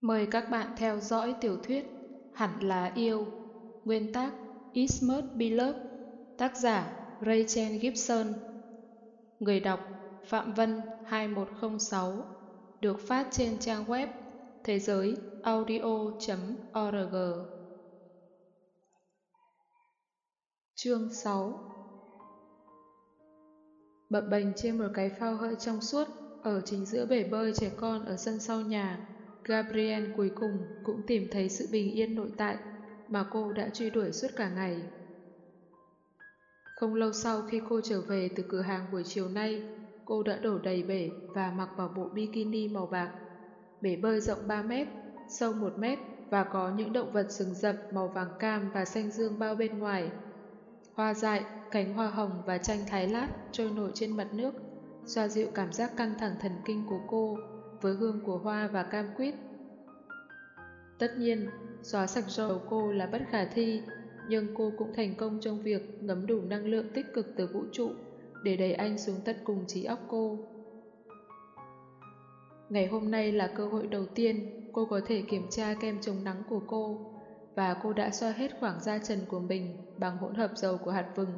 Mời các bạn theo dõi tiểu thuyết Hẳn là yêu, Nguyên tác It Must Be Love Tác giả Rachel Gibson. Người đọc Phạm Vân 2106 Được phát trên trang web thế giới audio.org Chương 6 Bập bềnh trên một cái phao hơi trong suốt ở chính giữa bể bơi trẻ con ở sân sau nhà. Gabriel cuối cùng cũng tìm thấy sự bình yên nội tại mà cô đã truy đuổi suốt cả ngày. Không lâu sau khi cô trở về từ cửa hàng buổi chiều nay, cô đã đổ đầy bể và mặc vào bộ bikini màu bạc. Bể bơi rộng 3 mét, sâu 1 mét và có những động vật rừng rậm màu vàng cam và xanh dương bao bên ngoài. Hoa dại, cánh hoa hồng và chanh thái lát trôi nổi trên mặt nước, xoa dịu cảm giác căng thẳng thần kinh của cô với hương của hoa và cam quýt. Tất nhiên, xóa sạch dầu cô là bất khả thi, nhưng cô cũng thành công trong việc ngấm đủ năng lượng tích cực từ vũ trụ để đẩy anh xuống tận cùng trí óc cô. Ngày hôm nay là cơ hội đầu tiên cô có thể kiểm tra kem chống nắng của cô và cô đã xoa hết khoảng da trần của mình bằng hỗn hợp dầu của hạt vừng,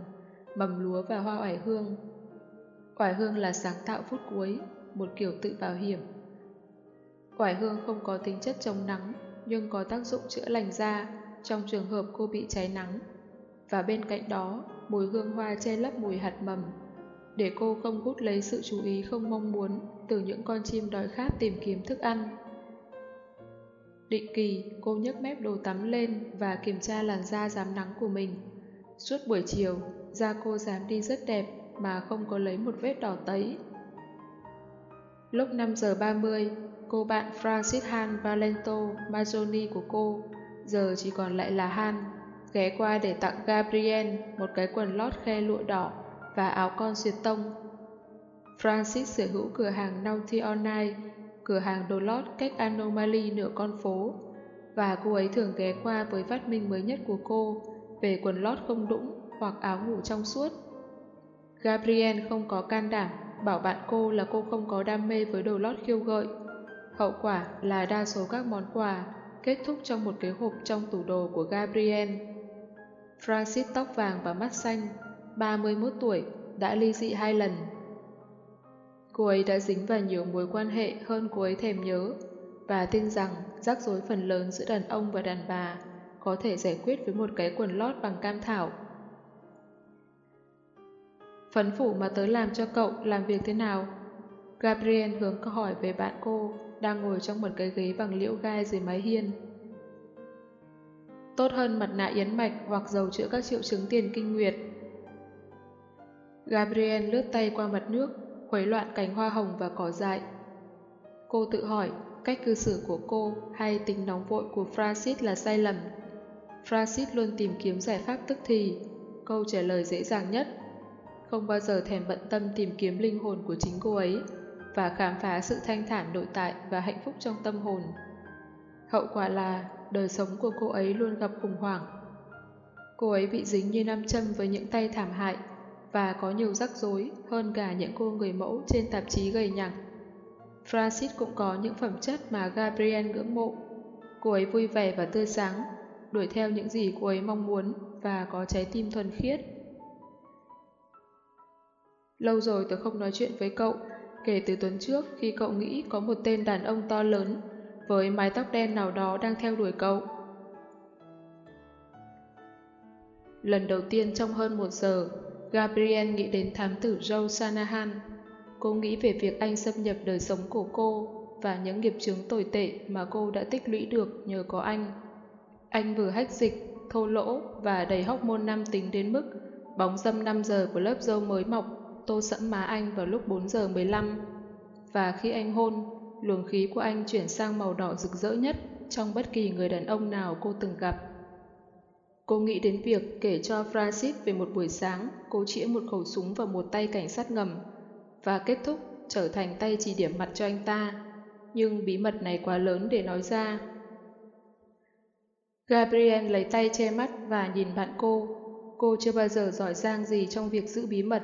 mầm lúa và hoa oải hương. Oải hương là sáng tạo phút cuối, một kiểu tự bảo hiểm Quải hương không có tính chất chống nắng, nhưng có tác dụng chữa lành da trong trường hợp cô bị cháy nắng. Và bên cạnh đó, mùi hương hoa che lấp mùi hạt mầm, để cô không hút lấy sự chú ý không mong muốn từ những con chim đói khát tìm kiếm thức ăn. Định kỳ, cô nhấc mép đồ tắm lên và kiểm tra làn da dám nắng của mình. Suốt buổi chiều, da cô dám đi rất đẹp mà không có lấy một vết đỏ tấy. Lúc 5 giờ 30, cô bạn Francis Han Valento Mazzoni của cô, giờ chỉ còn lại là Han, ghé qua để tặng Gabriel một cái quần lót khe lụa đỏ và áo con xuyệt tông. Francis sở hữu cửa hàng Naughty Online, cửa hàng đồ lót cách Anomaly nửa con phố, và cô ấy thường ghé qua với phát minh mới nhất của cô về quần lót không đũng hoặc áo ngủ trong suốt. Gabriel không có can đảm bảo bạn cô là cô không có đam mê với đồ lót khiêu gợi Hậu quả là đa số các món quà kết thúc trong một cái hộp trong tủ đồ của Gabriel. Francis tóc vàng và mắt xanh, 31 tuổi, đã ly dị hai lần. Cô ấy đã dính vào nhiều mối quan hệ hơn cô ấy thèm nhớ và tin rằng rắc rối phần lớn giữa đàn ông và đàn bà có thể giải quyết với một cái quần lót bằng cam thảo. Phấn phủ mà tớ làm cho cậu làm việc thế nào? Gabriel hướng câu hỏi về bạn cô đang ngồi trong một cái ghế bằng liễu gai dưới mái hiên. Tốt hơn mặt nạ yến mạch hoặc dầu chữa các triệu chứng tiền kinh nguyệt. Gabriel lướt tay qua mặt nước, khuấy loạn cánh hoa hồng và cỏ dại. Cô tự hỏi cách cư xử của cô hay tính nóng vội của Francis là sai lầm. Francis luôn tìm kiếm giải pháp tức thì, câu trả lời dễ dàng nhất. Không bao giờ thèm bận tâm tìm kiếm linh hồn của chính cô ấy và khám phá sự thanh thản nội tại và hạnh phúc trong tâm hồn. Hậu quả là đời sống của cô ấy luôn gặp khủng hoảng. Cô ấy bị dính như nam châm với những tay thảm hại và có nhiều rắc rối hơn cả những cô người mẫu trên tạp chí gầy nhẳng. Francis cũng có những phẩm chất mà Gabriel ngưỡng mộ. Cô ấy vui vẻ và tươi sáng, đuổi theo những gì cô ấy mong muốn và có trái tim thuần khiết. Lâu rồi tôi không nói chuyện với cậu, kể từ tuần trước khi cậu nghĩ có một tên đàn ông to lớn với mái tóc đen nào đó đang theo đuổi cậu. Lần đầu tiên trong hơn một giờ, Gabriel nghĩ đến thám tử Joe Sanahan. Cô nghĩ về việc anh xâm nhập đời sống của cô và những nghiệp chứng tồi tệ mà cô đã tích lũy được nhờ có anh. Anh vừa hách dịch, thô lỗ và đầy hóc môn nam tính đến mức bóng dâm 5 giờ của lớp dâu mới mọc tô sẫm má anh vào lúc 4 giờ 15 và khi anh hôn, luồng khí của anh chuyển sang màu đỏ rực rỡ nhất trong bất kỳ người đàn ông nào cô từng gặp. Cô nghĩ đến việc kể cho Francis về một buổi sáng cô chĩa một khẩu súng vào một tay cảnh sát ngầm và kết thúc trở thành tay chỉ điểm mặt cho anh ta. Nhưng bí mật này quá lớn để nói ra. Gabriel lấy tay che mắt và nhìn bạn cô. Cô chưa bao giờ giỏi giang gì trong việc giữ bí mật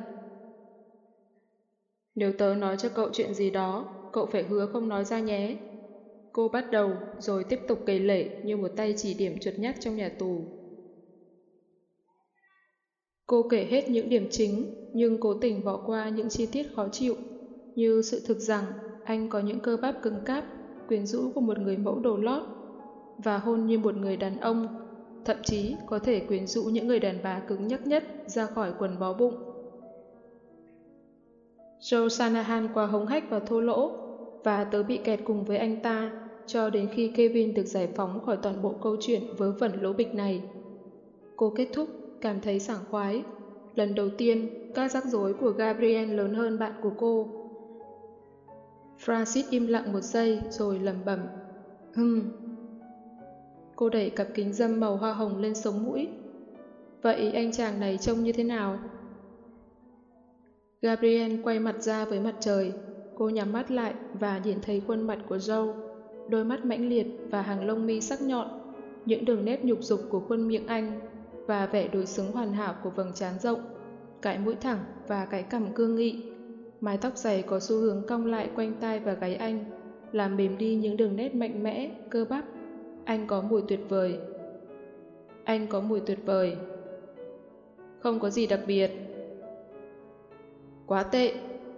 nếu tớ nói cho cậu chuyện gì đó, cậu phải hứa không nói ra nhé. Cô bắt đầu, rồi tiếp tục kể lể như một tay chỉ điểm chuột nhát trong nhà tù. Cô kể hết những điểm chính, nhưng cố tình bỏ qua những chi tiết khó chịu, như sự thực rằng anh có những cơ bắp cứng cáp, quyến rũ của một người mẫu đồ lót, và hôn như một người đàn ông, thậm chí có thể quyến rũ những người đàn bà cứng nhắc nhất ra khỏi quần bó bụng. Joe Sanahan qua hống hách và thô lỗ, và tớ bị kẹt cùng với anh ta cho đến khi Kevin được giải phóng khỏi toàn bộ câu chuyện vớ vẩn lỗ bịch này. Cô kết thúc, cảm thấy sảng khoái. Lần đầu tiên, các rắc rối của Gabriel lớn hơn bạn của cô. Francis im lặng một giây rồi lẩm bẩm. Hừm. Cô đẩy cặp kính dâm màu hoa hồng lên sống mũi. Vậy anh chàng này trông như thế nào? Gabriel quay mặt ra với mặt trời. Cô nhắm mắt lại và nhìn thấy khuôn mặt của Joe, đôi mắt mãnh liệt và hàng lông mi sắc nhọn, những đường nét nhục dục của khuôn miệng anh và vẻ đối xứng hoàn hảo của vầng trán rộng, cái mũi thẳng và cái cằm cương nghị. Mái tóc dày có xu hướng cong lại quanh tai và gáy anh, làm mềm đi những đường nét mạnh mẽ, cơ bắp. Anh có mùi tuyệt vời. Anh có mùi tuyệt vời. Không có gì đặc biệt. Quá tệ,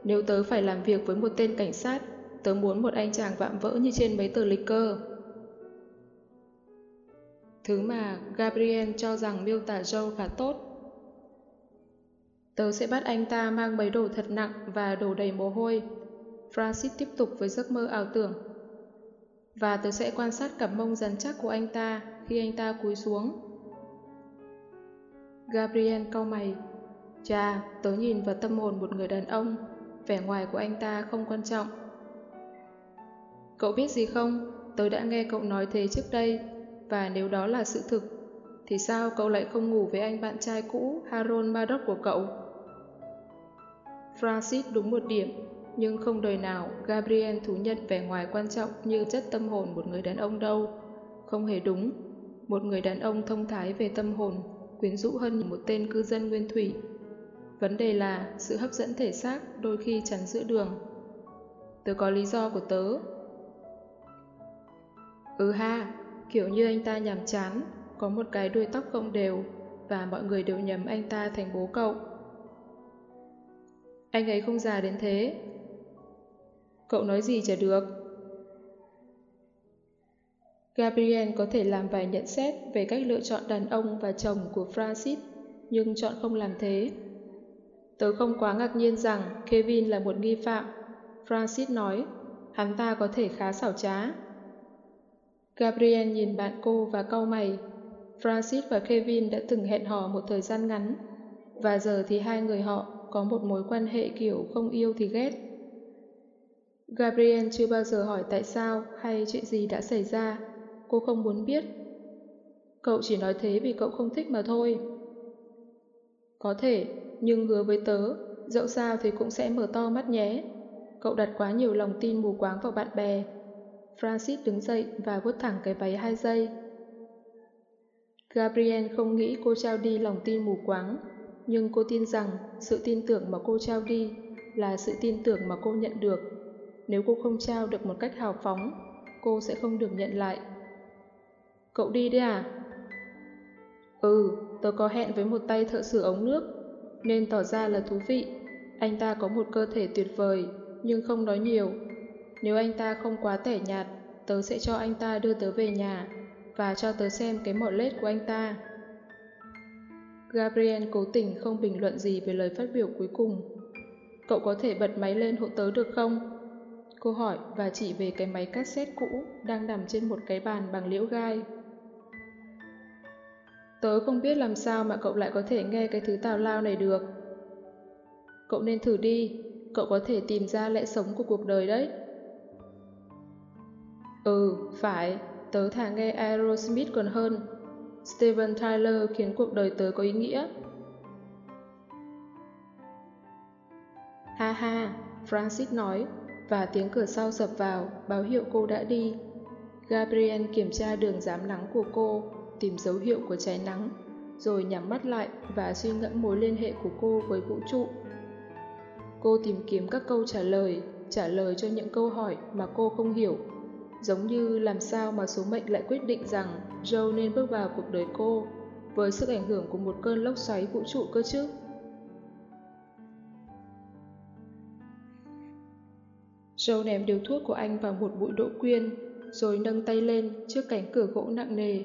nếu tớ phải làm việc với một tên cảnh sát, tớ muốn một anh chàng vạm vỡ như trên mấy tờ lịch cơ. Thứ mà Gabriel cho rằng miêu tả Joe khá tốt. Tớ sẽ bắt anh ta mang mấy đồ thật nặng và đồ đầy mồ hôi. Francis tiếp tục với giấc mơ ảo tưởng. Và tớ sẽ quan sát cặp mông rắn chắc của anh ta khi anh ta cúi xuống. Gabriel cau mày. Cha, tớ nhìn vào tâm hồn một người đàn ông vẻ ngoài của anh ta không quan trọng. Cậu biết gì không? Tôi đã nghe cậu nói thế trước đây, và nếu đó là sự thực, thì sao cậu lại không ngủ với anh bạn trai cũ Haron Maddox của cậu? Francis đúng một điểm, nhưng không đời nào Gabriel thú nhận vẻ ngoài quan trọng như chất tâm hồn một người đàn ông đâu. Không hề đúng. Một người đàn ông thông thái về tâm hồn, quyến rũ hơn một tên cư dân nguyên thủy Vấn đề là sự hấp dẫn thể xác đôi khi chắn giữa đường. Tớ có lý do của tớ. Ừ ha, kiểu như anh ta nhàm chán, có một cái đuôi tóc không đều và mọi người đều nhầm anh ta thành bố cậu. Anh ấy không già đến thế. Cậu nói gì chả được. Gabriel có thể làm vài nhận xét về cách lựa chọn đàn ông và chồng của Francis, nhưng chọn không làm thế. Tớ không quá ngạc nhiên rằng Kevin là một nghi phạm. Francis nói, hắn ta có thể khá xảo trá. Gabriel nhìn bạn cô và cau mày. Francis và Kevin đã từng hẹn hò một thời gian ngắn, và giờ thì hai người họ có một mối quan hệ kiểu không yêu thì ghét. Gabriel chưa bao giờ hỏi tại sao hay chuyện gì đã xảy ra. Cô không muốn biết. Cậu chỉ nói thế vì cậu không thích mà thôi. Có thể, nhưng hứa với tớ, dẫu sao thì cũng sẽ mở to mắt nhé. Cậu đặt quá nhiều lòng tin mù quáng vào bạn bè. Francis đứng dậy và vuốt thẳng cái váy hai giây. Gabriel không nghĩ cô trao đi lòng tin mù quáng, nhưng cô tin rằng sự tin tưởng mà cô trao đi là sự tin tưởng mà cô nhận được. Nếu cô không trao được một cách hào phóng, cô sẽ không được nhận lại. Cậu đi đấy à? Ừ, tớ có hẹn với một tay thợ sửa ống nước nên tỏ ra là thú vị. Anh ta có một cơ thể tuyệt vời, nhưng không nói nhiều. Nếu anh ta không quá tẻ nhạt, tớ sẽ cho anh ta đưa tớ về nhà và cho tớ xem cái mỏ lết của anh ta. Gabriel cố tình không bình luận gì về lời phát biểu cuối cùng. Cậu có thể bật máy lên hộ tớ được không? Cô hỏi và chỉ về cái máy cassette cũ đang nằm trên một cái bàn bằng liễu gai. Tớ không biết làm sao mà cậu lại có thể nghe cái thứ tào lao này được. Cậu nên thử đi, cậu có thể tìm ra lẽ sống của cuộc đời đấy. Ừ, phải, tớ thà nghe Aerosmith còn hơn. Steven Tyler khiến cuộc đời tớ có ý nghĩa. Ha ha, Francis nói, và tiếng cửa sau sập vào, báo hiệu cô đã đi. Gabriel kiểm tra đường dám nắng của cô tìm dấu hiệu của trái nắng, rồi nhắm mắt lại và suy ngẫm mối liên hệ của cô với vũ trụ. Cô tìm kiếm các câu trả lời, trả lời cho những câu hỏi mà cô không hiểu. giống như làm sao mà số mệnh lại quyết định rằng Joe nên bước vào cuộc đời cô với sức ảnh hưởng của một cơn lốc xoáy vũ trụ cơ chứ. Joe ném điều thuốc của anh vào một bụi đỗ quyên, rồi nâng tay lên trước cánh cửa gỗ nặng nề.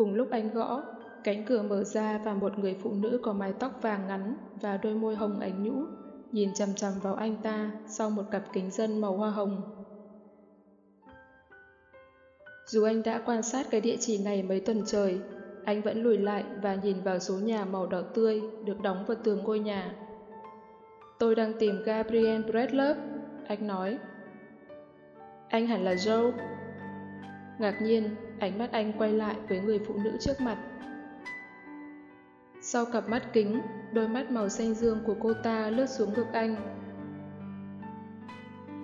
Cùng lúc anh gõ, cánh cửa mở ra và một người phụ nữ có mái tóc vàng ngắn và đôi môi hồng ánh nhũ nhìn chằm chằm vào anh ta sau một cặp kính dân màu hoa hồng. Dù anh đã quan sát cái địa chỉ này mấy tuần trời, anh vẫn lùi lại và nhìn vào số nhà màu đỏ tươi được đóng vào tường ngôi nhà. Tôi đang tìm Gabriel Bradlove, anh nói. Anh hẳn là Joe. Ngạc nhiên, ánh mắt anh quay lại với người phụ nữ trước mặt. Sau cặp mắt kính, đôi mắt màu xanh dương của cô ta lướt xuống ngực anh.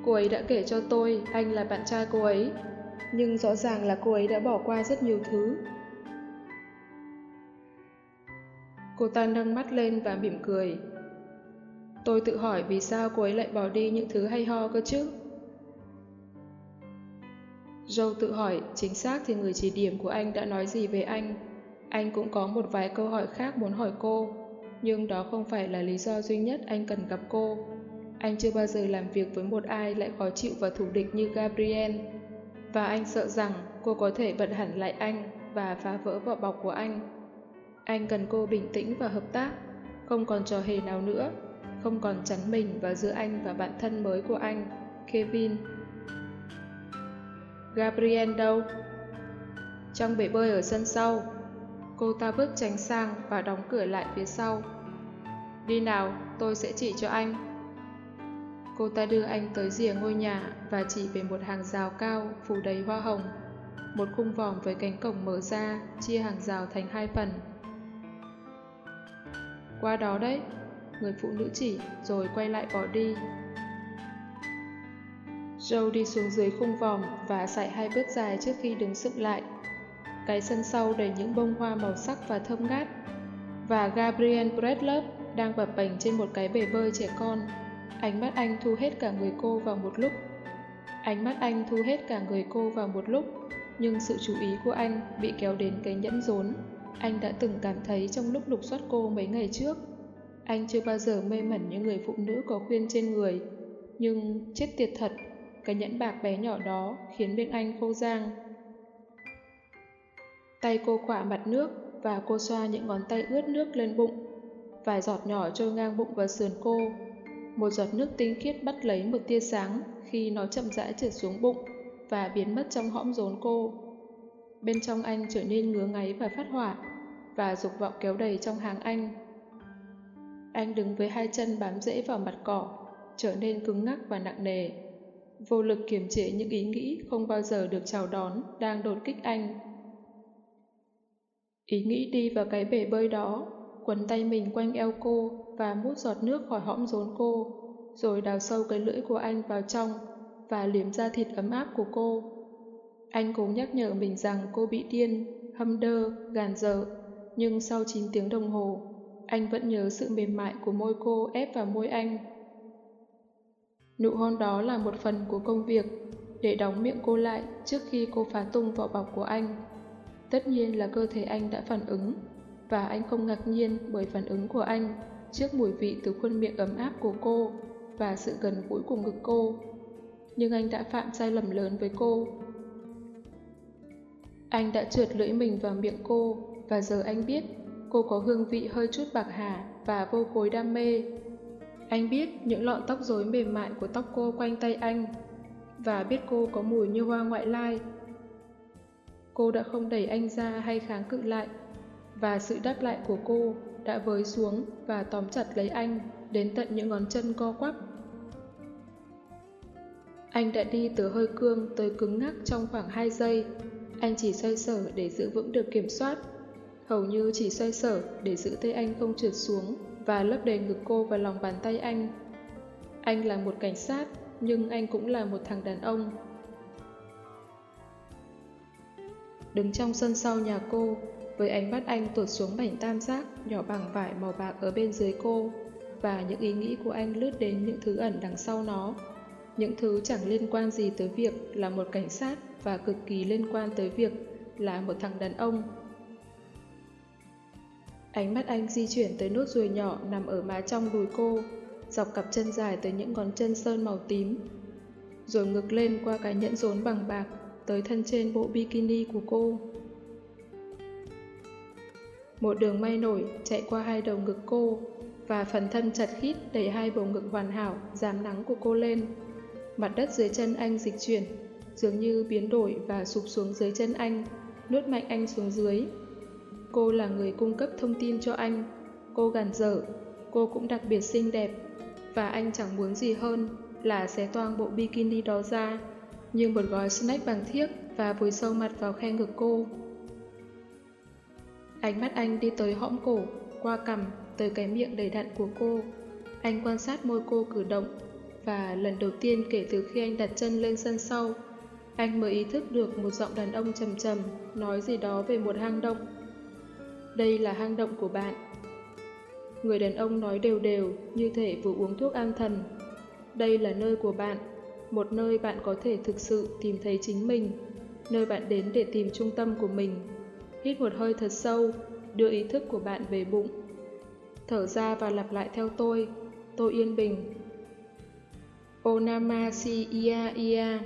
Cô ấy đã kể cho tôi anh là bạn trai cô ấy, nhưng rõ ràng là cô ấy đã bỏ qua rất nhiều thứ. Cô ta nâng mắt lên và mỉm cười. Tôi tự hỏi vì sao cô ấy lại bỏ đi những thứ hay ho cơ chứ? Joe tự hỏi chính xác thì người chỉ điểm của anh đã nói gì về anh. Anh cũng có một vài câu hỏi khác muốn hỏi cô, nhưng đó không phải là lý do duy nhất anh cần gặp cô. Anh chưa bao giờ làm việc với một ai lại khó chịu và thù địch như Gabriel. Và anh sợ rằng cô có thể bật hẳn lại anh và phá vỡ vỏ bọc của anh. Anh cần cô bình tĩnh và hợp tác, không còn trò hề nào nữa, không còn chắn mình vào giữa anh và bạn thân mới của anh, Kevin. Gabriel đâu? Trong bể bơi ở sân sau. Cô ta bước tránh sang và đóng cửa lại phía sau. Đi nào, tôi sẽ chỉ cho anh. Cô ta đưa anh tới rìa ngôi nhà và chỉ về một hàng rào cao phủ đầy hoa hồng. Một khung vòm với cánh cổng mở ra, chia hàng rào thành hai phần. Qua đó đấy, người phụ nữ chỉ rồi quay lại bỏ đi. Joe đi xuống dưới khung vòng và chạy hai bước dài trước khi đứng sững lại. Cái sân sau đầy những bông hoa màu sắc và thơm ngát. Và Gabriel Bradlove đang bập bềnh trên một cái bể bơi trẻ con. Ánh mắt anh thu hết cả người cô vào một lúc. Ánh mắt anh thu hết cả người cô vào một lúc, nhưng sự chú ý của anh bị kéo đến cái nhẫn rốn. Anh đã từng cảm thấy trong lúc lục soát cô mấy ngày trước. Anh chưa bao giờ mê mẩn những người phụ nữ có khuyên trên người. Nhưng chết tiệt thật, cái nhẫn bạc bé nhỏ đó khiến miệng anh khô rang. Tay cô khỏa mặt nước và cô xoa những ngón tay ướt nước lên bụng. Vài giọt nhỏ trôi ngang bụng và sườn cô. Một giọt nước tinh khiết bắt lấy một tia sáng khi nó chậm rãi trượt xuống bụng và biến mất trong hõm rốn cô. Bên trong anh trở nên ngứa ngáy và phát hỏa và dục vọng kéo đầy trong hàng anh. Anh đứng với hai chân bám rễ vào mặt cỏ, trở nên cứng ngắc và nặng nề. Vô lực kiềm chế những ý nghĩ không bao giờ được chào đón đang đột kích anh. Ý nghĩ đi vào cái bể bơi đó, quấn tay mình quanh eo cô và mút giọt nước khỏi hõm rốn cô, rồi đào sâu cái lưỡi của anh vào trong và liếm ra thịt ấm áp của cô. Anh cố nhắc nhở mình rằng cô bị điên, hâm đơ, gàn dở, nhưng sau 9 tiếng đồng hồ, anh vẫn nhớ sự mềm mại của môi cô ép vào môi anh. Nụ hôn đó là một phần của công việc để đóng miệng cô lại trước khi cô phá tung vỏ bọc của anh. Tất nhiên là cơ thể anh đã phản ứng, và anh không ngạc nhiên bởi phản ứng của anh trước mùi vị từ khuôn miệng ấm áp của cô và sự gần gũi của ngực cô. Nhưng anh đã phạm sai lầm lớn với cô. Anh đã trượt lưỡi mình vào miệng cô và giờ anh biết cô có hương vị hơi chút bạc hà và vô khối đam mê. Anh biết những lọn tóc rối mềm mại của tóc cô quanh tay anh, và biết cô có mùi như hoa ngoại lai. Cô đã không đẩy anh ra hay kháng cự lại, và sự đáp lại của cô đã với xuống và tóm chặt lấy anh đến tận những ngón chân co quắp. Anh đã đi từ hơi cương tới cứng ngắc trong khoảng 2 giây. Anh chỉ xoay sở để giữ vững được kiểm soát. Hầu như chỉ xoay sở để giữ tay anh không trượt xuống và lấp đầy ngực cô vào lòng bàn tay anh. Anh là một cảnh sát, nhưng anh cũng là một thằng đàn ông. Đứng trong sân sau nhà cô, với ánh mắt anh tuột xuống mảnh tam giác nhỏ bằng vải màu bạc ở bên dưới cô và những ý nghĩ của anh lướt đến những thứ ẩn đằng sau nó. những thứ chẳng liên quan gì tới việc là một cảnh sát và cực kỳ liên quan tới việc là một thằng đàn ông. Ánh mắt anh di chuyển tới nốt ruồi nhỏ nằm ở má trong đùi cô, dọc cặp chân dài tới những ngón chân sơn màu tím, rồi ngược lên qua cái nhẫn rốn bằng bạc tới thân trên bộ bikini của cô. Một đường may nổi chạy qua hai đầu ngực cô và phần thân chặt khít đẩy hai bầu ngực hoàn hảo giảm nắng của cô lên. Mặt đất dưới chân anh dịch chuyển, dường như biến đổi và sụp xuống dưới chân anh, nuốt mạnh anh xuống dưới. Cô là người cung cấp thông tin cho anh. Cô gàn dở, cô cũng đặc biệt xinh đẹp, và anh chẳng muốn gì hơn là xé toang bộ bikini đó ra, như một gói snack bằng thiếc và vùi sâu mặt vào khe ngực cô. Ánh mắt anh đi tới hõm cổ, qua cằm, tới cái miệng đầy đặn của cô. Anh quan sát môi cô cử động, và lần đầu tiên kể từ khi anh đặt chân lên sân sau, anh mới ý thức được một giọng đàn ông trầm trầm nói gì đó về một hang động. Đây là hang động của bạn. Người đàn ông nói đều đều như thể vừa uống thuốc an thần. Đây là nơi của bạn, một nơi bạn có thể thực sự tìm thấy chính mình, nơi bạn đến để tìm trung tâm của mình. Hít một hơi thật sâu, đưa ý thức của bạn về bụng. Thở ra và lặp lại theo tôi. Tôi yên bình. Onamasi Ia Ia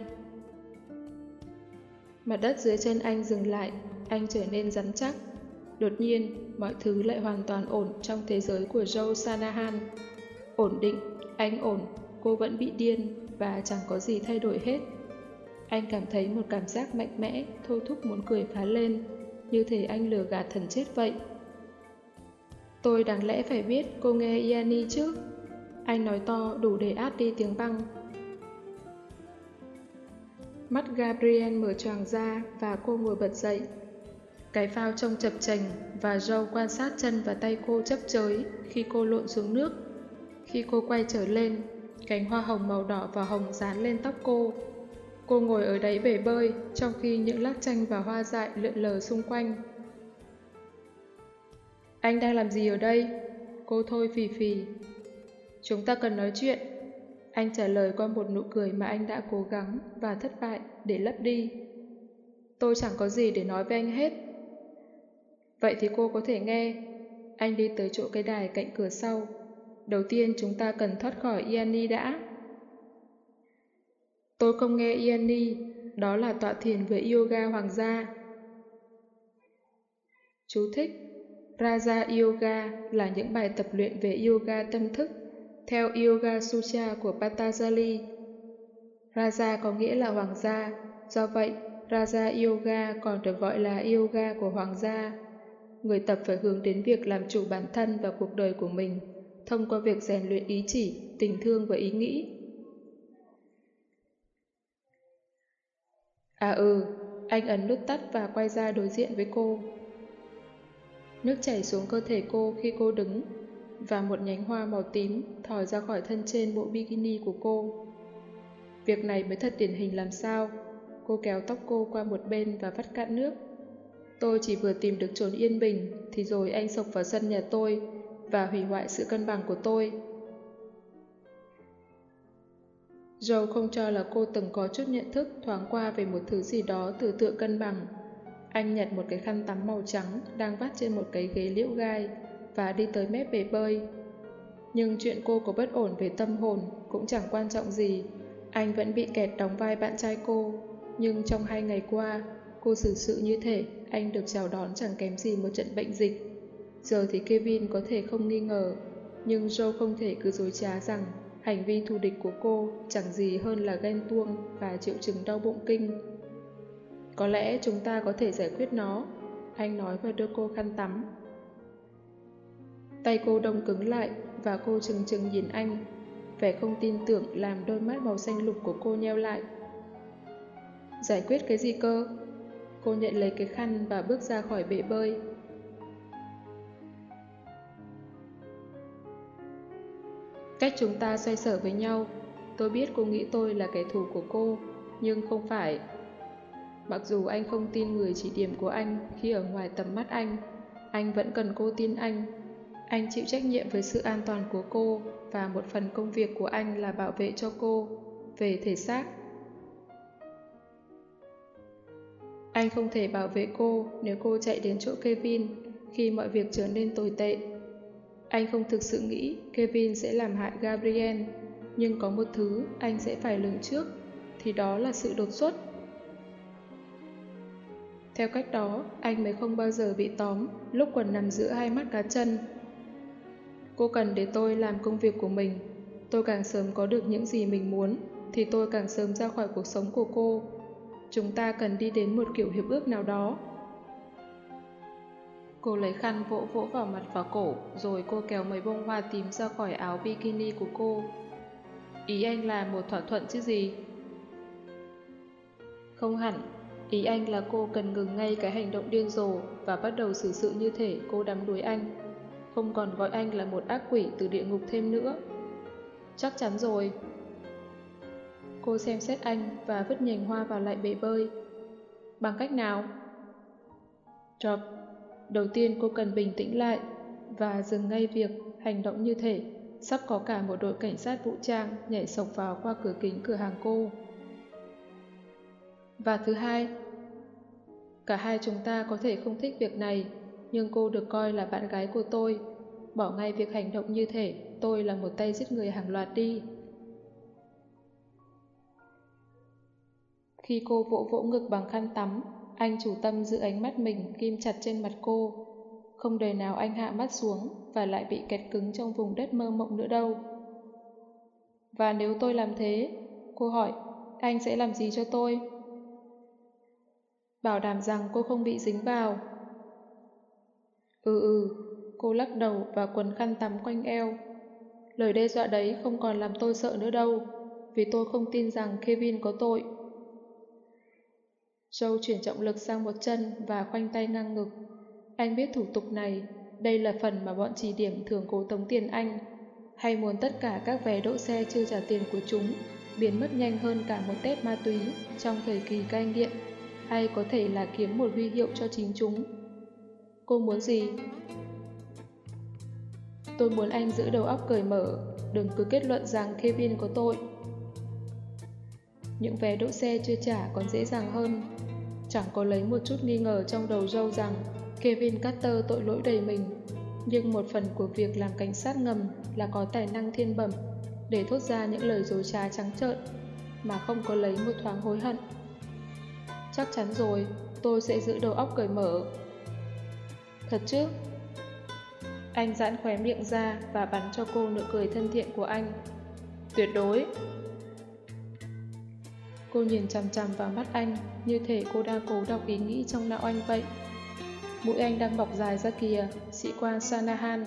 Mặt đất dưới chân anh dừng lại, anh trở nên rắn chắc. Đột nhiên, mọi thứ lại hoàn toàn ổn trong thế giới của Joe Sanahan. Ổn định, anh ổn, cô vẫn bị điên và chẳng có gì thay đổi hết. Anh cảm thấy một cảm giác mạnh mẽ, thôi thúc muốn cười phá lên, như thể anh lừa gạt thần chết vậy. Tôi đáng lẽ phải biết cô nghe Iani chứ. Anh nói to đủ để át đi tiếng băng. Mắt Gabriel mở tràng ra và cô ngồi bật dậy. Cái phao trông chập chành và Joe quan sát chân và tay cô chấp chới khi cô lộn xuống nước. Khi cô quay trở lên, cánh hoa hồng màu đỏ và hồng dán lên tóc cô. Cô ngồi ở đáy bể bơi trong khi những lát chanh và hoa dại lượn lờ xung quanh. Anh đang làm gì ở đây? Cô thôi phì phì. Chúng ta cần nói chuyện. Anh trả lời qua một nụ cười mà anh đã cố gắng và thất bại để lấp đi. Tôi chẳng có gì để nói với anh hết. Vậy thì cô có thể nghe. Anh đi tới chỗ cái đài cạnh cửa sau. Đầu tiên chúng ta cần thoát khỏi Iani đã. Tôi không nghe Iani, đó là tọa thiền với yoga hoàng gia. Chú thích Raja Yoga là những bài tập luyện về yoga tâm thức theo Yoga Sutra của Patanjali. Raja có nghĩa là hoàng gia, do vậy Raja Yoga còn được gọi là yoga của hoàng gia. Người tập phải hướng đến việc làm chủ bản thân và cuộc đời của mình thông qua việc rèn luyện ý chỉ, tình thương và ý nghĩ. À ừ, anh ấn nút tắt và quay ra đối diện với cô. Nước chảy xuống cơ thể cô khi cô đứng, và một nhánh hoa màu tím thò ra khỏi thân trên bộ bikini của cô. Việc này mới thật điển hình làm sao. Cô kéo tóc cô qua một bên và vắt cạn nước. Tôi chỉ vừa tìm được trốn yên bình, thì rồi anh sộc vào sân nhà tôi và hủy hoại sự cân bằng của tôi. Joe không cho là cô từng có chút nhận thức thoáng qua về một thứ gì đó từ tựa cân bằng anh nhặt một cái khăn tắm màu trắng đang vắt trên một cái ghế liễu gai và đi tới mép bể bơi. Nhưng chuyện cô có bất ổn về tâm hồn cũng chẳng quan trọng gì. Anh vẫn bị kẹt đóng vai bạn trai cô. Nhưng trong hai ngày qua, cô xử sự như thể anh được chào đón chẳng kém gì một trận bệnh dịch. Giờ thì Kevin có thể không nghi ngờ, nhưng Joe không thể cứ dối trá rằng hành vi thù địch của cô chẳng gì hơn là ghen tuông và triệu chứng đau bụng kinh. Có lẽ chúng ta có thể giải quyết nó, anh nói và đưa cô khăn tắm. Tay cô đông cứng lại và cô chừng chừng nhìn anh, vẻ không tin tưởng làm đôi mắt màu xanh lục của cô nheo lại. Giải quyết cái gì cơ? Cô nhận lấy cái khăn và bước ra khỏi bể bơi. Cách chúng ta xoay sở với nhau, tôi biết cô nghĩ tôi là kẻ thù của cô, nhưng không phải Mặc dù anh không tin người chỉ điểm của anh khi ở ngoài tầm mắt anh, anh vẫn cần cô tin anh. Anh chịu trách nhiệm với sự an toàn của cô và một phần công việc của anh là bảo vệ cho cô về thể xác. Anh không thể bảo vệ cô nếu cô chạy đến chỗ Kevin khi mọi việc trở nên tồi tệ. Anh không thực sự nghĩ Kevin sẽ làm hại Gabriel, nhưng có một thứ anh sẽ phải lường trước, thì đó là sự đột xuất. Theo cách đó, anh mới không bao giờ bị tóm lúc quần nằm giữa hai mắt cá chân. Cô cần để tôi làm công việc của mình. Tôi càng sớm có được những gì mình muốn, thì tôi càng sớm ra khỏi cuộc sống của cô. Chúng ta cần đi đến một kiểu hiệp ước nào đó. Cô lấy khăn vỗ vỗ vào mặt và cổ, rồi cô kéo mấy bông hoa tím ra khỏi áo bikini của cô. Ý anh là một thỏa thuận chứ gì? Không hẳn, ý anh là cô cần ngừng ngay cái hành động điên rồ và bắt đầu xử sự như thể cô đắm đuối anh. Không còn gọi anh là một ác quỷ từ địa ngục thêm nữa. Chắc chắn rồi. Cô xem xét anh và vứt nhành hoa vào lại bể bơi. Bằng cách nào? Drop. Đầu tiên cô cần bình tĩnh lại và dừng ngay việc hành động như thể sắp có cả một đội cảnh sát vũ trang nhảy sộc vào qua cửa kính cửa hàng cô. Và thứ hai, cả hai chúng ta có thể không thích việc này, nhưng cô được coi là bạn gái của tôi. Bỏ ngay việc hành động như thể tôi là một tay giết người hàng loạt đi. Khi cô vỗ vỗ ngực bằng khăn tắm, anh chủ tâm giữ ánh mắt mình kim chặt trên mặt cô. Không đời nào anh hạ mắt xuống và lại bị kẹt cứng trong vùng đất mơ mộng nữa đâu. Và nếu tôi làm thế, cô hỏi, anh sẽ làm gì cho tôi? Bảo đảm rằng cô không bị dính vào. Ừ ừ, cô lắc đầu và quấn khăn tắm quanh eo. Lời đe dọa đấy không còn làm tôi sợ nữa đâu, vì tôi không tin rằng Kevin có tội. Joe chuyển trọng lực sang một chân và khoanh tay ngang ngực. Anh biết thủ tục này, đây là phần mà bọn chỉ điểm thường cố tống tiền anh, hay muốn tất cả các vé đỗ xe chưa trả tiền của chúng biến mất nhanh hơn cả một tép ma túy trong thời kỳ cai nghiện, hay có thể là kiếm một huy hiệu cho chính chúng. Cô muốn gì? Tôi muốn anh giữ đầu óc cởi mở, đừng cứ kết luận rằng Kevin có tội. Những vé đỗ xe chưa trả còn dễ dàng hơn. Chẳng có lấy một chút nghi ngờ trong đầu dâu rằng Kevin Carter tội lỗi đầy mình. Nhưng một phần của việc làm cảnh sát ngầm là có tài năng thiên bẩm để thốt ra những lời dối trá trắng trợn mà không có lấy một thoáng hối hận. Chắc chắn rồi, tôi sẽ giữ đầu óc cởi mở. Thật chứ? Anh giãn khóe miệng ra và bắn cho cô nụ cười thân thiện của anh. Tuyệt đối! Cô nhìn chằm chằm vào mắt anh, như thể cô đang cố đọc ý nghĩ trong não anh vậy. Mũi anh đang bọc dài ra kìa, sĩ quan Sanahan.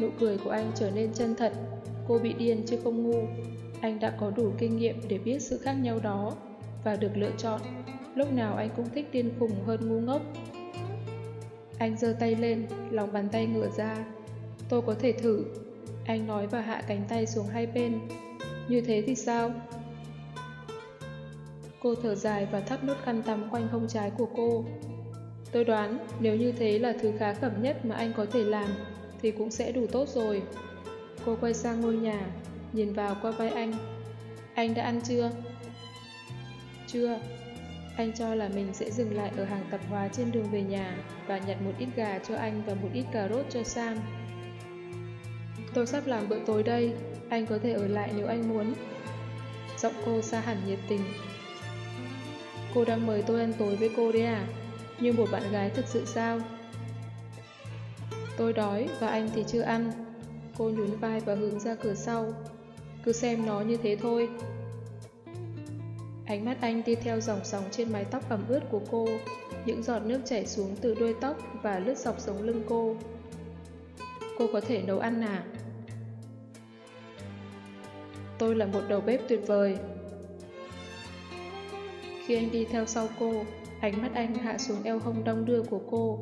Nụ cười của anh trở nên chân thật, cô bị điên chứ không ngu. Anh đã có đủ kinh nghiệm để biết sự khác nhau đó và được lựa chọn. Lúc nào anh cũng thích điên khùng hơn ngu ngốc. Anh giơ tay lên, lòng bàn tay ngửa ra. Tôi có thể thử. Anh nói và hạ cánh tay xuống hai bên. Như thế thì sao? Cô thở dài và thắt nút khăn tắm quanh hông trái của cô. Tôi đoán nếu như thế là thứ khá khẩm nhất mà anh có thể làm thì cũng sẽ đủ tốt rồi. Cô quay sang ngôi nhà, nhìn vào qua vai anh. Anh đã ăn chưa? Chưa. Anh cho là mình sẽ dừng lại ở hàng tạp hóa trên đường về nhà và nhặt một ít gà cho anh và một ít cà rốt cho Sam. Tôi sắp làm bữa tối đây, anh có thể ở lại nếu anh muốn. Giọng cô xa hẳn nhiệt tình Cô đang mời tôi ăn tối với cô đấy à? Như một bạn gái thực sự sao? Tôi đói và anh thì chưa ăn. Cô nhún vai và hướng ra cửa sau. Cứ xem nó như thế thôi. Ánh mắt anh đi theo dòng sóng trên mái tóc ẩm ướt của cô, những giọt nước chảy xuống từ đuôi tóc và lướt dọc sống lưng cô. Cô có thể nấu ăn à? Tôi là một đầu bếp tuyệt vời, khi anh đi theo sau cô, ánh mắt anh hạ xuống eo hông đong đưa của cô,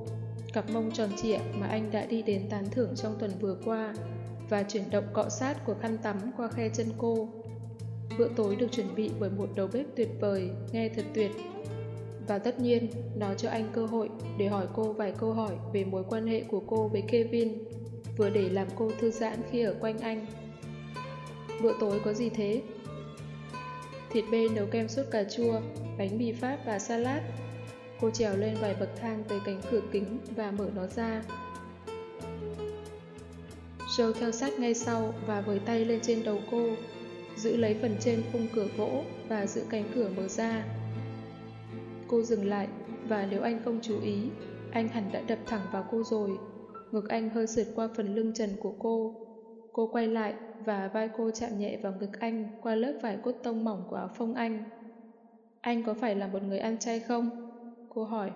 cặp mông tròn trịa mà anh đã đi đến tán thưởng trong tuần vừa qua, và chuyển động cọ sát của khăn tắm qua khe chân cô. Bữa tối được chuẩn bị bởi một đầu bếp tuyệt vời, nghe thật tuyệt. Và tất nhiên, nó cho anh cơ hội để hỏi cô vài câu hỏi về mối quan hệ của cô với Kevin, vừa để làm cô thư giãn khi ở quanh anh. bữa tối có gì thế? Thịt bê nấu kem sốt cà chua, bánh mì Pháp và salad. Cô trèo lên vài bậc thang tới cánh cửa kính và mở nó ra. Joe theo sát ngay sau và với tay lên trên đầu cô, giữ lấy phần trên khung cửa gỗ và giữ cánh cửa mở ra. Cô dừng lại và nếu anh không chú ý, anh hẳn đã đập thẳng vào cô rồi. Ngực anh hơi sượt qua phần lưng trần của cô. Cô quay lại và vai cô chạm nhẹ vào ngực anh qua lớp vải cốt tông mỏng của áo phông anh. Anh có phải là một người ăn chay không? Cô hỏi.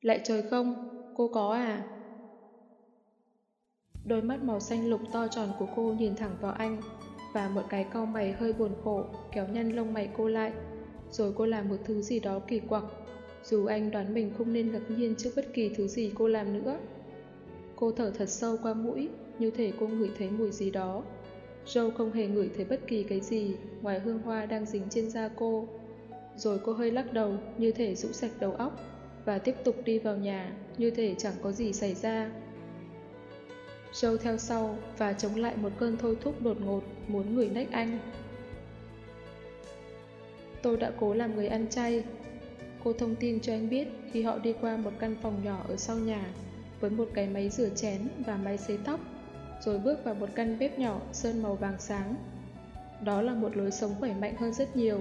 Lại trời không? Cô có à? Đôi mắt màu xanh lục to tròn của cô nhìn thẳng vào anh và một cái cau mày hơi buồn khổ kéo nhăn lông mày cô lại. Rồi cô làm một thứ gì đó kỳ quặc dù anh đoán mình không nên ngạc nhiên trước bất kỳ thứ gì cô làm nữa. Cô thở thật sâu qua mũi, như thể cô ngửi thấy mùi gì đó. Joe không hề ngửi thấy bất kỳ cái gì ngoài hương hoa đang dính trên da cô. Rồi cô hơi lắc đầu như thể rũ sạch đầu óc và tiếp tục đi vào nhà như thể chẳng có gì xảy ra. Joe theo sau và chống lại một cơn thôi thúc đột ngột muốn ngửi nách anh. Tôi đã cố làm người ăn chay. Cô thông tin cho anh biết khi họ đi qua một căn phòng nhỏ ở sau nhà với một cái máy rửa chén và máy xấy tóc, rồi bước vào một căn bếp nhỏ sơn màu vàng sáng. Đó là một lối sống khỏe mạnh hơn rất nhiều,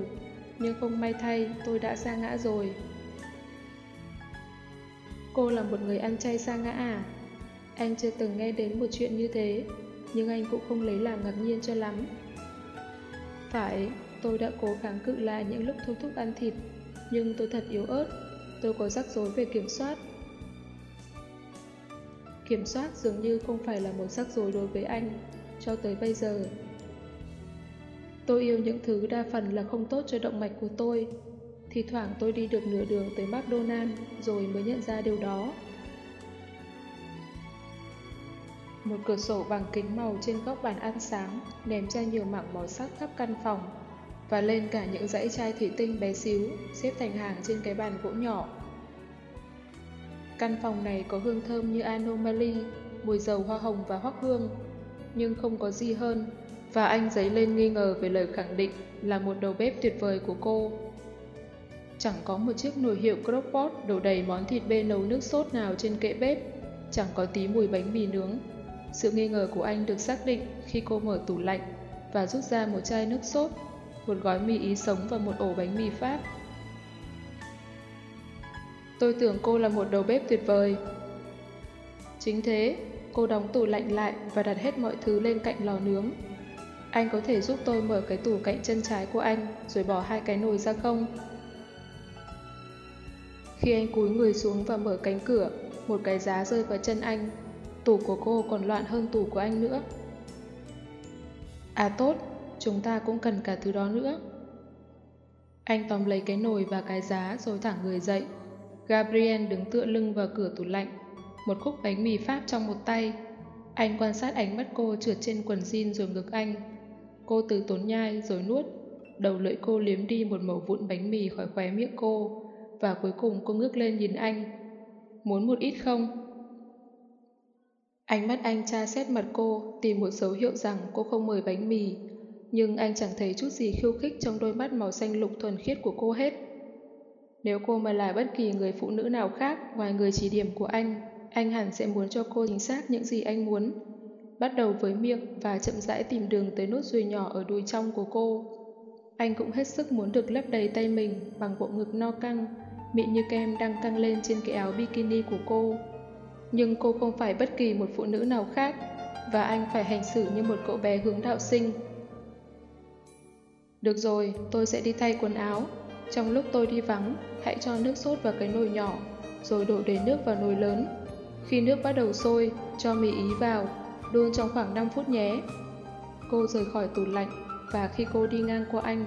nhưng không may thay tôi đã sa ngã rồi. Cô là một người ăn chay sa ngã à? Anh chưa từng nghe đến một chuyện như thế, nhưng anh cũng không lấy làm ngạc nhiên cho lắm. Phải, tôi đã cố kháng cự lại những lúc thôi thúc ăn thịt, nhưng tôi thật yếu ớt, tôi có rắc rối về kiểm soát. Kiểm soát dường như không phải là một rắc rối đối với anh, cho tới bây giờ. Tôi yêu những thứ đa phần là không tốt cho động mạch của tôi. Thì thoảng tôi đi được nửa đường tới McDonald's rồi mới nhận ra điều đó. Một cửa sổ bằng kính màu trên góc bàn ăn sáng ném ra nhiều mảng màu sắc khắp căn phòng và lên cả những dãy chai thủy tinh bé xíu xếp thành hàng trên cái bàn gỗ nhỏ. Căn phòng này có hương thơm như anomaly, mùi dầu hoa hồng và hoắc hương, nhưng không có gì hơn và anh dấy lên nghi ngờ về lời khẳng định là một đầu bếp tuyệt vời của cô. Chẳng có một chiếc nồi hiệu crockpot đổ đầy món thịt bê nấu nước sốt nào trên kệ bếp, chẳng có tí mùi bánh mì nướng sự nghi ngờ của anh được xác định khi cô mở tủ lạnh và rút ra một chai nước sốt, một gói mì ý sống và một ổ bánh mì Pháp. Tôi tưởng cô là một đầu bếp tuyệt vời. Chính thế, cô đóng tủ lạnh lại và đặt hết mọi thứ lên cạnh lò nướng. Anh có thể giúp tôi mở cái tủ cạnh chân trái của anh rồi bỏ hai cái nồi ra không? Khi anh cúi người xuống và mở cánh cửa, một cái giá rơi vào chân anh Tủ của cô còn loạn hơn tủ của anh nữa. À tốt, chúng ta cũng cần cả thứ đó nữa. Anh tóm lấy cái nồi và cái giá rồi thẳng người dậy. Gabriel đứng tựa lưng vào cửa tủ lạnh, một khúc bánh mì Pháp trong một tay. Anh quan sát ánh mắt cô trượt trên quần jean rồi ngực anh. Cô từ tốn nhai rồi nuốt, đầu lưỡi cô liếm đi một mẩu vụn bánh mì khỏi khóe miệng cô, và cuối cùng cô ngước lên nhìn anh. Muốn một ít không? Ánh mắt anh tra xét mặt cô, tìm một dấu hiệu rằng cô không mời bánh mì. Nhưng anh chẳng thấy chút gì khiêu khích trong đôi mắt màu xanh lục thuần khiết của cô hết. Nếu cô mà là bất kỳ người phụ nữ nào khác ngoài người chỉ điểm của anh, anh hẳn sẽ muốn cho cô chính xác những gì anh muốn. Bắt đầu với miệng và chậm rãi tìm đường tới nốt ruồi nhỏ ở đùi trong của cô. Anh cũng hết sức muốn được lấp đầy tay mình bằng bộ ngực no căng, mịn như kem đang căng lên trên cái áo bikini của cô nhưng cô không phải bất kỳ một phụ nữ nào khác, và anh phải hành xử như một cậu bé hướng đạo sinh. Được rồi, tôi sẽ đi thay quần áo. Trong lúc tôi đi vắng, hãy cho nước sốt vào cái nồi nhỏ, rồi đổ đầy nước vào nồi lớn. Khi nước bắt đầu sôi, cho mì ý vào, đun trong khoảng 5 phút nhé. Cô rời khỏi tủ lạnh, và khi cô đi ngang qua anh,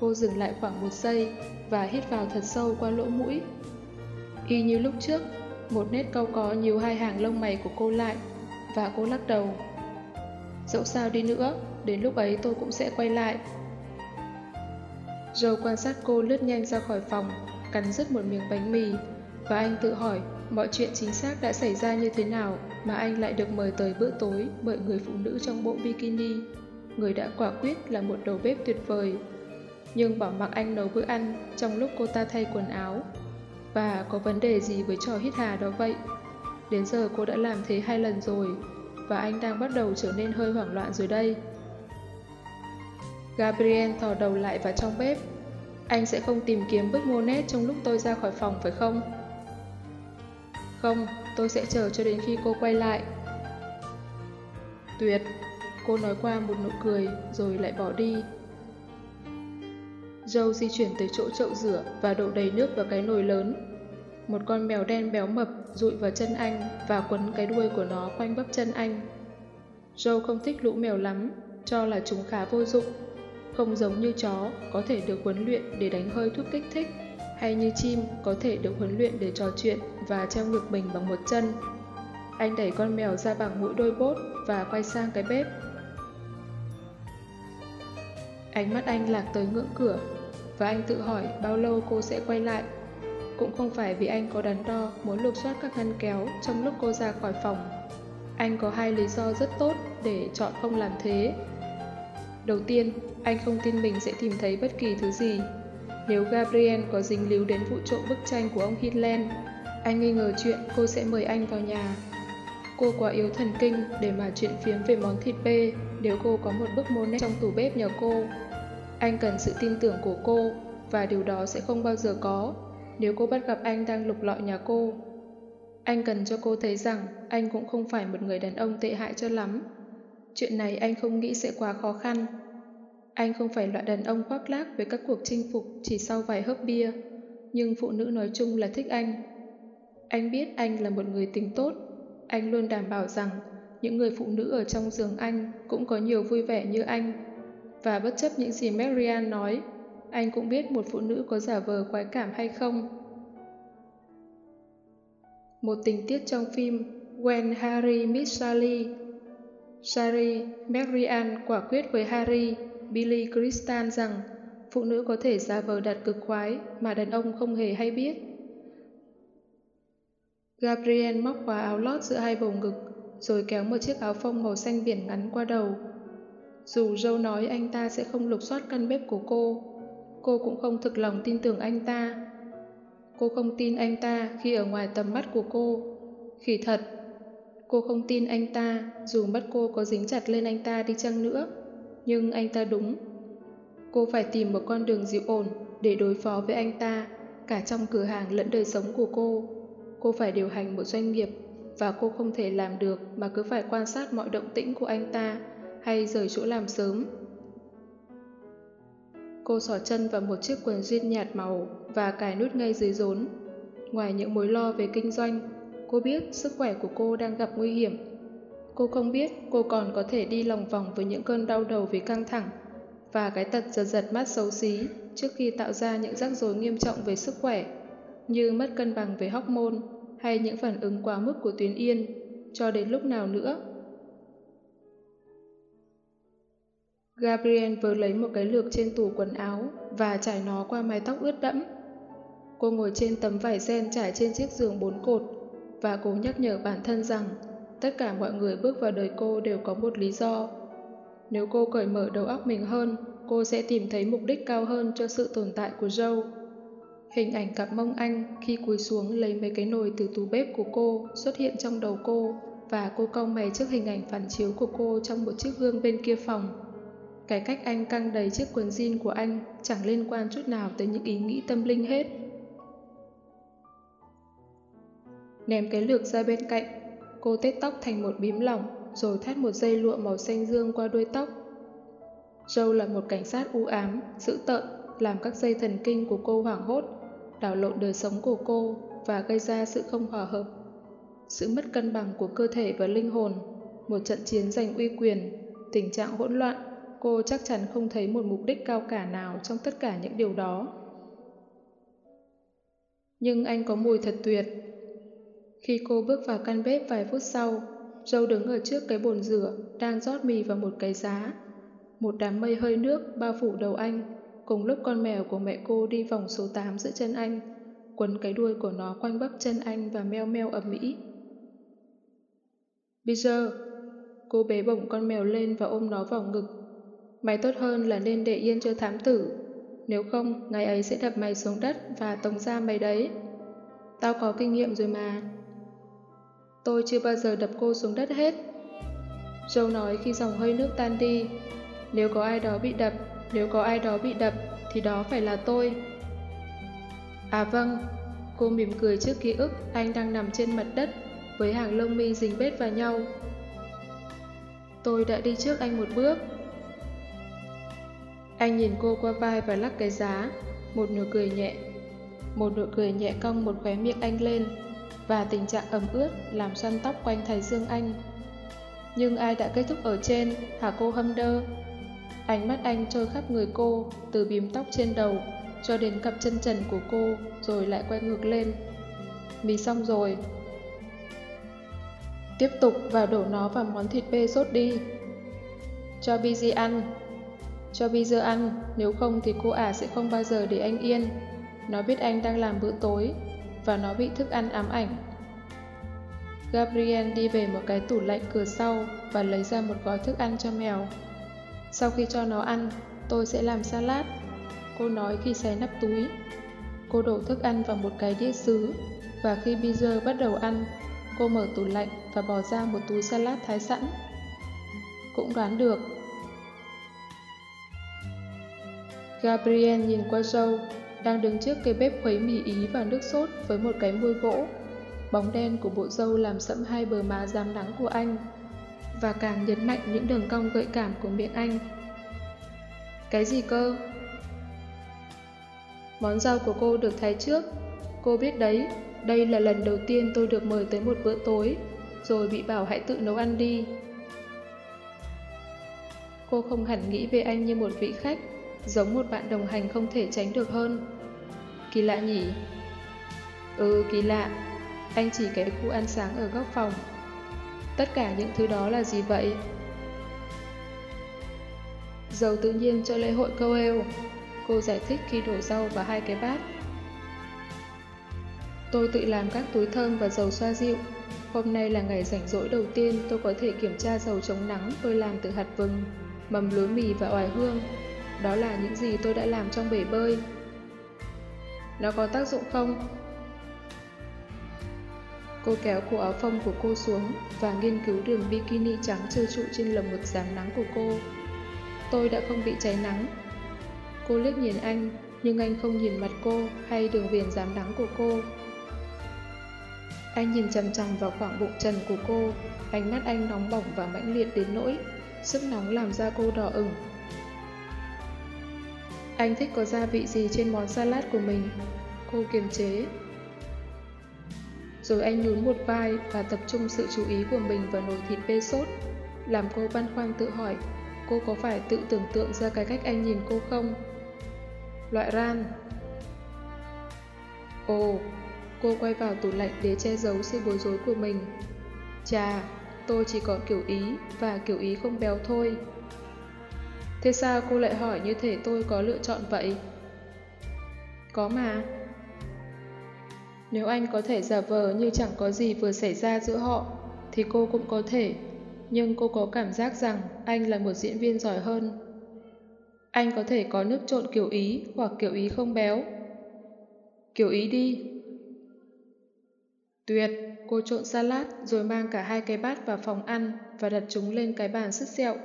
cô dừng lại khoảng một giây và hít vào thật sâu qua lỗ mũi. Y như lúc trước, một nét câu có nhiều hai hàng lông mày của cô lại, và cô lắc đầu. Dẫu sao đi nữa, đến lúc ấy tôi cũng sẽ quay lại. Joe quan sát cô lướt nhanh ra khỏi phòng, cắn rứt một miếng bánh mì, Và anh tự hỏi mọi chuyện chính xác đã xảy ra như thế nào mà anh lại được mời tới bữa tối bởi người phụ nữ trong bộ bikini, người đã quả quyết là một đầu bếp tuyệt vời. Nhưng bỏ mặc anh nấu bữa ăn trong lúc cô ta thay quần áo. Và có vấn đề gì với trò hít hà đó vậy? Đến giờ cô đã làm thế hai lần rồi, và anh đang bắt đầu trở nên hơi hoảng loạn rồi đây. Gabriel thò đầu lại vào trong bếp. Anh sẽ không tìm kiếm bức Monet trong lúc tôi ra khỏi phòng phải không? Không, tôi sẽ chờ cho đến khi cô quay lại. Tuyệt, cô nói qua một nụ cười rồi lại bỏ đi. Joe di chuyển tới chỗ chậu rửa và đổ đầy nước vào cái nồi lớn. Một con mèo đen béo mập rụi vào chân anh và quấn cái đuôi của nó quanh bắp chân anh. Joe không thích lũ mèo lắm, cho là chúng khá vô dụng. Không giống như chó, có thể được huấn luyện để đánh hơi thuốc kích thích, hay như chim, có thể được huấn luyện để trò chuyện và treo ngược mình bằng một chân. Anh đẩy con mèo ra bằng mũi đôi bốt và quay sang cái bếp. Ánh mắt anh lạc tới ngưỡng cửa, và anh tự hỏi bao lâu cô sẽ quay lại. Cũng không phải vì anh có đắn đo muốn lục soát các ngăn kéo trong lúc cô ra khỏi phòng. Anh có hai lý do rất tốt để chọn không làm thế. Đầu tiên, anh không tin mình sẽ tìm thấy bất kỳ thứ gì. Nếu Gabriel có dính líu đến vụ trộm bức tranh của ông Hitler, anh nghi ngờ chuyện cô sẽ mời anh vào nhà. Cô quá yếu thần kinh để mà chuyện phiếm về món thịt bê nếu cô có một bức Monet trong tủ bếp nhờ cô. Anh cần sự tin tưởng của cô và điều đó sẽ không bao giờ có nếu cô bắt gặp anh đang lục lọi nhà cô. Anh cần cho cô thấy rằng anh cũng không phải một người đàn ông tệ hại cho lắm. Chuyện này anh không nghĩ sẽ quá khó khăn. Anh không phải loại đàn ông khoác lác với các cuộc chinh phục chỉ sau vài hớp bia, nhưng phụ nữ nói chung là thích anh. Anh biết anh là một người tính tốt. Anh luôn đảm bảo rằng những người phụ nữ ở trong giường anh cũng có nhiều vui vẻ như anh. Và bất chấp những gì Marianne nói, anh cũng biết một phụ nữ có giả vờ quái cảm hay không. Một tình tiết trong phim When Harry Meets Sally Sari, Marianne quả quyết với Harry, Billy Crystal rằng phụ nữ có thể giả vờ đặt cực khoái mà đàn ông không hề hay biết. Gabriel móc khóa áo lót giữa hai bầu ngực, rồi kéo một chiếc áo phông màu xanh biển ngắn qua đầu. Dù Joe nói anh ta sẽ không lục soát căn bếp của cô, cô cũng không thực lòng tin tưởng anh ta. Cô không tin anh ta khi ở ngoài tầm mắt của cô. Khỉ thật, cô không tin anh ta dù mắt cô có dính chặt lên anh ta đi chăng nữa. Nhưng anh ta đúng. Cô phải tìm một con đường dịu ổn để đối phó với anh ta, cả trong cửa hàng lẫn đời sống của cô. Cô phải điều hành một doanh nghiệp và cô không thể làm được mà cứ phải quan sát mọi động tĩnh của anh ta hay rời chỗ làm sớm. Cô xỏ chân vào một chiếc quần jean nhạt màu và cài nút ngay dưới rốn. Ngoài những mối lo về kinh doanh, cô biết sức khỏe của cô đang gặp nguy hiểm. Cô không biết cô còn có thể đi lòng vòng với những cơn đau đầu vì căng thẳng và cái tật giật giật mắt xấu xí trước khi tạo ra những rắc rối nghiêm trọng về sức khỏe, như mất cân bằng về hormone hay những phản ứng quá mức của tuyến yên cho đến lúc nào nữa. Gabriel vừa lấy một cái lược trên tủ quần áo và trải nó qua mái tóc ướt đẫm. Cô ngồi trên tấm vải ren trải trên chiếc giường bốn cột và cố nhắc nhở bản thân rằng tất cả mọi người bước vào đời cô đều có một lý do. Nếu cô cởi mở đầu óc mình hơn, cô sẽ tìm thấy mục đích cao hơn cho sự tồn tại của Joe. Hình ảnh cặp mông anh khi cúi xuống lấy mấy cái nồi từ tủ bếp của cô xuất hiện trong đầu cô và cô cau mày trước hình ảnh phản chiếu của cô trong một chiếc gương bên kia phòng. Cái cách anh căng đầy chiếc quần jean của anh chẳng liên quan chút nào tới những ý nghĩ tâm linh hết. Ném cái lược ra bên cạnh, cô tết tóc thành một bím lỏng rồi thắt một dây lụa màu xanh dương qua đuôi tóc. Joe là một cảnh sát u ám, dữ tợn, làm các dây thần kinh của cô hoảng hốt, đảo lộn đời sống của cô và gây ra sự không hòa hợp. Sự mất cân bằng của cơ thể và linh hồn, một trận chiến giành uy quyền, tình trạng hỗn loạn cô chắc chắn không thấy một mục đích cao cả nào trong tất cả những điều đó. Nhưng anh có mùi thật tuyệt. Khi cô bước vào căn bếp vài phút sau, Joe đứng ở trước cái bồn rửa, đang rót mì vào một cái giá. Một đám mây hơi nước bao phủ đầu anh, cùng lúc con mèo của mẹ cô đi vòng số 8 giữa chân anh, quấn cái đuôi của nó quanh bắp chân anh và meo meo ẩm mỹ. Bây giờ, cô bế bổng con mèo lên và ôm nó vào ngực. Mày tốt hơn là nên để yên cho thám tử. Nếu không, ngày ấy sẽ đập mày xuống đất và tống ra mày đấy. Tao có kinh nghiệm rồi mà. Tôi chưa bao giờ đập cô xuống đất hết. Joe nói khi dòng hơi nước tan đi. Nếu có ai đó bị đập, nếu có ai đó bị đập, thì đó phải là tôi. À vâng, cô mỉm cười trước ký ức anh đang nằm trên mặt đất với hàng lông mi dính bết vào nhau. Tôi đã đi trước anh một bước. Anh nhìn cô qua vai và lắc cái giá, một nụ cười nhẹ. Một nụ cười nhẹ cong một khóe miệng anh lên, và tình trạng ẩm ướt làm xoăn tóc quanh thầy dương anh. Nhưng ai đã kết thúc ở trên, hả cô hâm đơ? Ánh mắt anh trôi khắp người cô, từ bím tóc trên đầu cho đến cặp chân trần của cô, rồi lại quay ngược lên. Mì xong rồi. Tiếp tục vào đổ nó vào món thịt bê sốt đi. Cho Bizi ăn. Cho Bizi ăn, nếu không thì cô ả sẽ không bao giờ để anh yên. Nó biết anh đang làm bữa tối, và nó bị thức ăn ám ảnh. Gabriel đi về một cái tủ lạnh cửa sau và lấy ra một gói thức ăn cho mèo. Sau khi cho nó ăn, tôi sẽ làm salad. Cô nói khi xé nắp túi. Cô đổ thức ăn vào một cái đĩa sứ và khi Beezer bắt đầu ăn, cô mở tủ lạnh và bỏ ra một túi salad thái sẵn. Cũng đoán được. Gabriel nhìn qua Joe, đang đứng trước cây bếp khuấy mì ý và nước sốt với một cái môi gỗ. Bóng đen của bộ râu làm sẫm hai bờ má rám nắng của anh và càng nhấn mạnh những đường cong gợi cảm của miệng anh. Cái gì cơ? Món rau của cô được thái trước. Cô biết đấy, đây là lần đầu tiên tôi được mời tới một bữa tối, rồi bị bảo hãy tự nấu ăn đi. Cô không hẳn nghĩ về anh như một vị khách, giống một bạn đồng hành không thể tránh được hơn. Kỳ lạ nhỉ? Ừ, kỳ lạ. Anh chỉ cái khu ăn sáng ở góc phòng. Tất cả những thứ đó là gì vậy? Dầu tự nhiên cho lễ hội câu eo. Cô giải thích khi đổ rau vào hai cái bát. Tôi tự làm các túi thơm và dầu xoa dịu. Hôm nay là ngày rảnh rỗi đầu tiên tôi có thể kiểm tra dầu chống nắng tôi làm từ hạt vừng, mầm lúa mì và oải hương. Đó là những gì tôi đã làm trong bể bơi. Nó có tác dụng không? Cô kéo cổ áo phông của cô xuống và nghiên cứu đường bikini trắng trơ trụ trên lồng ngực giảm nắng của cô. Tôi đã không bị cháy nắng. Cô liếc nhìn anh, nhưng anh không nhìn mặt cô hay đường viền giảm nắng của cô. Anh nhìn chằm chằm vào khoảng bụng trần của cô, ánh mắt anh nóng bỏng và mãnh liệt đến nỗi, sức nóng làm da cô đỏ ửng. Anh thích có gia vị gì trên món salad của mình? Cô kiềm chế, rồi anh nhún một vai và tập trung sự chú ý của mình vào nồi thịt bê sốt, làm cô băn khoăn tự hỏi cô có phải tự tưởng tượng ra cái cách anh nhìn cô không? Loại ran Ồ, cô quay vào tủ lạnh để che giấu sự bối rối của mình. Chà, tôi chỉ có kiểu ý và kiểu ý không béo thôi. Thế sao cô lại hỏi như thể tôi có lựa chọn vậy? Có mà. Nếu anh có thể giả vờ như chẳng có gì vừa xảy ra giữa họ, thì cô cũng có thể. Nhưng cô có cảm giác rằng anh là một diễn viên giỏi hơn. Anh có thể có nước trộn kiểu Ý hoặc kiểu Ý không béo. Kiểu Ý đi. Tuyệt, cô trộn salad rồi mang cả hai cái bát vào phòng ăn và đặt chúng lên cái bàn sứt sẹo.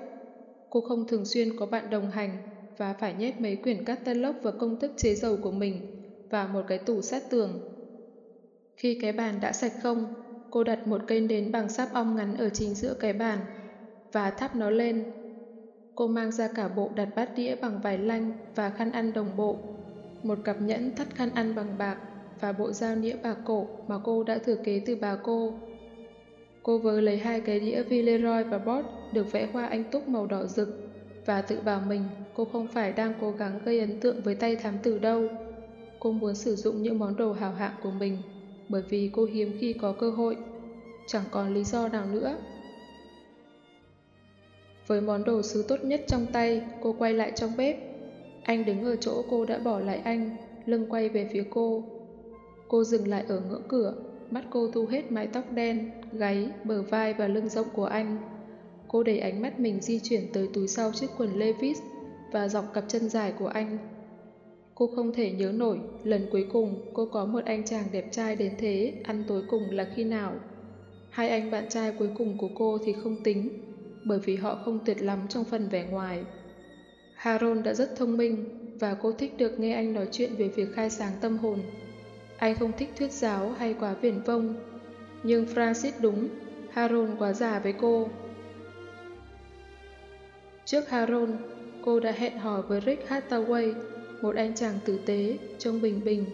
Cô không thường xuyên có bạn đồng hành và phải nhét mấy quyển catalog và công thức chế dầu của mình vào một cái tủ sát tường khi cái bàn đã sạch không, cô đặt một cây nến bằng sáp ong ngắn ở chính giữa cái bàn và thắp nó lên. Cô mang ra cả bộ đặt bát đĩa bằng vải lanh và khăn ăn đồng bộ, một cặp nhẫn thắt khăn ăn bằng bạc và bộ dao nĩa bà cổ mà cô đã thừa kế từ bà cô. Cô vớ lấy hai cái đĩa Villeroy và Bot được vẽ hoa anh túc màu đỏ rực và tự bảo mình cô không phải đang cố gắng gây ấn tượng với tay thám tử đâu. Cô muốn sử dụng những món đồ hào hạng của mình bởi vì cô hiếm khi có cơ hội, chẳng còn lý do nào nữa. Với món đồ sứ tốt nhất trong tay, cô quay lại trong bếp. Anh đứng ở chỗ cô đã bỏ lại anh, lưng quay về phía cô. Cô dừng lại ở ngưỡng cửa, mắt cô thu hết mái tóc đen, gáy, bờ vai và lưng rộng của anh. Cô đẩy ánh mắt mình di chuyển tới túi sau chiếc quần Levi's và dọc cặp chân dài của anh. Cô không thể nhớ nổi lần cuối cùng cô có một anh chàng đẹp trai đến thế ăn tối cùng là khi nào. Hai anh bạn trai cuối cùng của cô thì không tính, bởi vì họ không tuyệt lắm trong phần vẻ ngoài. Haron đã rất thông minh và cô thích được nghe anh nói chuyện về việc khai sáng tâm hồn. Anh không thích thuyết giáo hay quá viển vông. Nhưng Francis đúng, Harold quá già với cô. Trước Harold, cô đã hẹn hò với Rick Hathaway, một anh chàng tử tế, trông bình bình,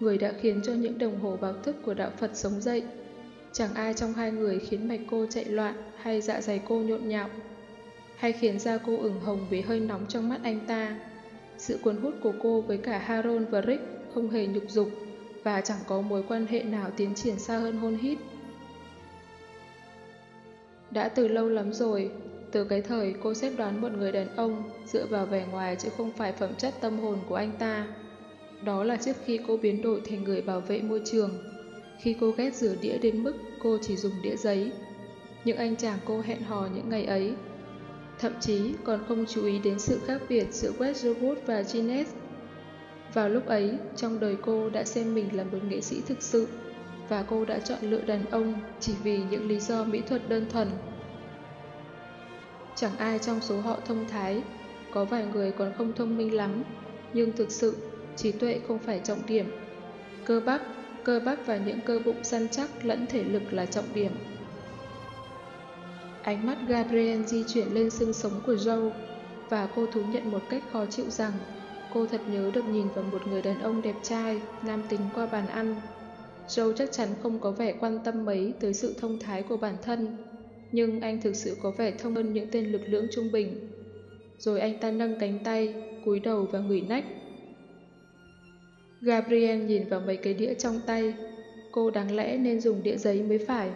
người đã khiến cho những đồng hồ báo thức của đạo Phật sống dậy. Chẳng ai trong hai người khiến mạch cô chạy loạn hay dạ dày cô nhộn nhạo, hay khiến da cô ửng hồng vì hơi nóng trong mắt anh ta. Sự cuốn hút của cô với cả Harold và Rick không hề nhục dục và chẳng có mối quan hệ nào tiến triển xa hơn hôn hít. Đã từ lâu lắm rồi, từ cái thời cô xếp đoán một người đàn ông dựa vào vẻ ngoài chứ không phải phẩm chất tâm hồn của anh ta. Đó là trước khi cô biến đổi thành người bảo vệ môi trường. Khi cô ghét rửa đĩa đến mức cô chỉ dùng đĩa giấy. Những anh chàng cô hẹn hò những ngày ấy. Thậm chí còn không chú ý đến sự khác biệt giữa Westwood và Jeanette. Vào lúc ấy, trong đời cô đã xem mình là một nghệ sĩ thực sự và cô đã chọn lựa đàn ông chỉ vì những lý do mỹ thuật đơn thuần. Chẳng ai trong số họ thông thái, có vài người còn không thông minh lắm, nhưng thực sự trí tuệ không phải trọng điểm. Cơ bắp, cơ bắp và những cơ bụng săn chắc lẫn thể lực là trọng điểm. Ánh mắt Gabriel di chuyển lên xương sống của Joe và cô thú nhận một cách khó chịu rằng cô thật nhớ được nhìn vào một người đàn ông đẹp trai, nam tính qua bàn ăn. Joe chắc chắn không có vẻ quan tâm mấy tới sự thông thái của bản thân, nhưng anh thực sự có vẻ thông hơn những tên lực lưỡng trung bình. Rồi anh ta nâng cánh tay, cúi đầu và ngửi nách. Gabriel nhìn vào mấy cái đĩa trong tay. Cô đáng lẽ nên dùng đĩa giấy mới phải.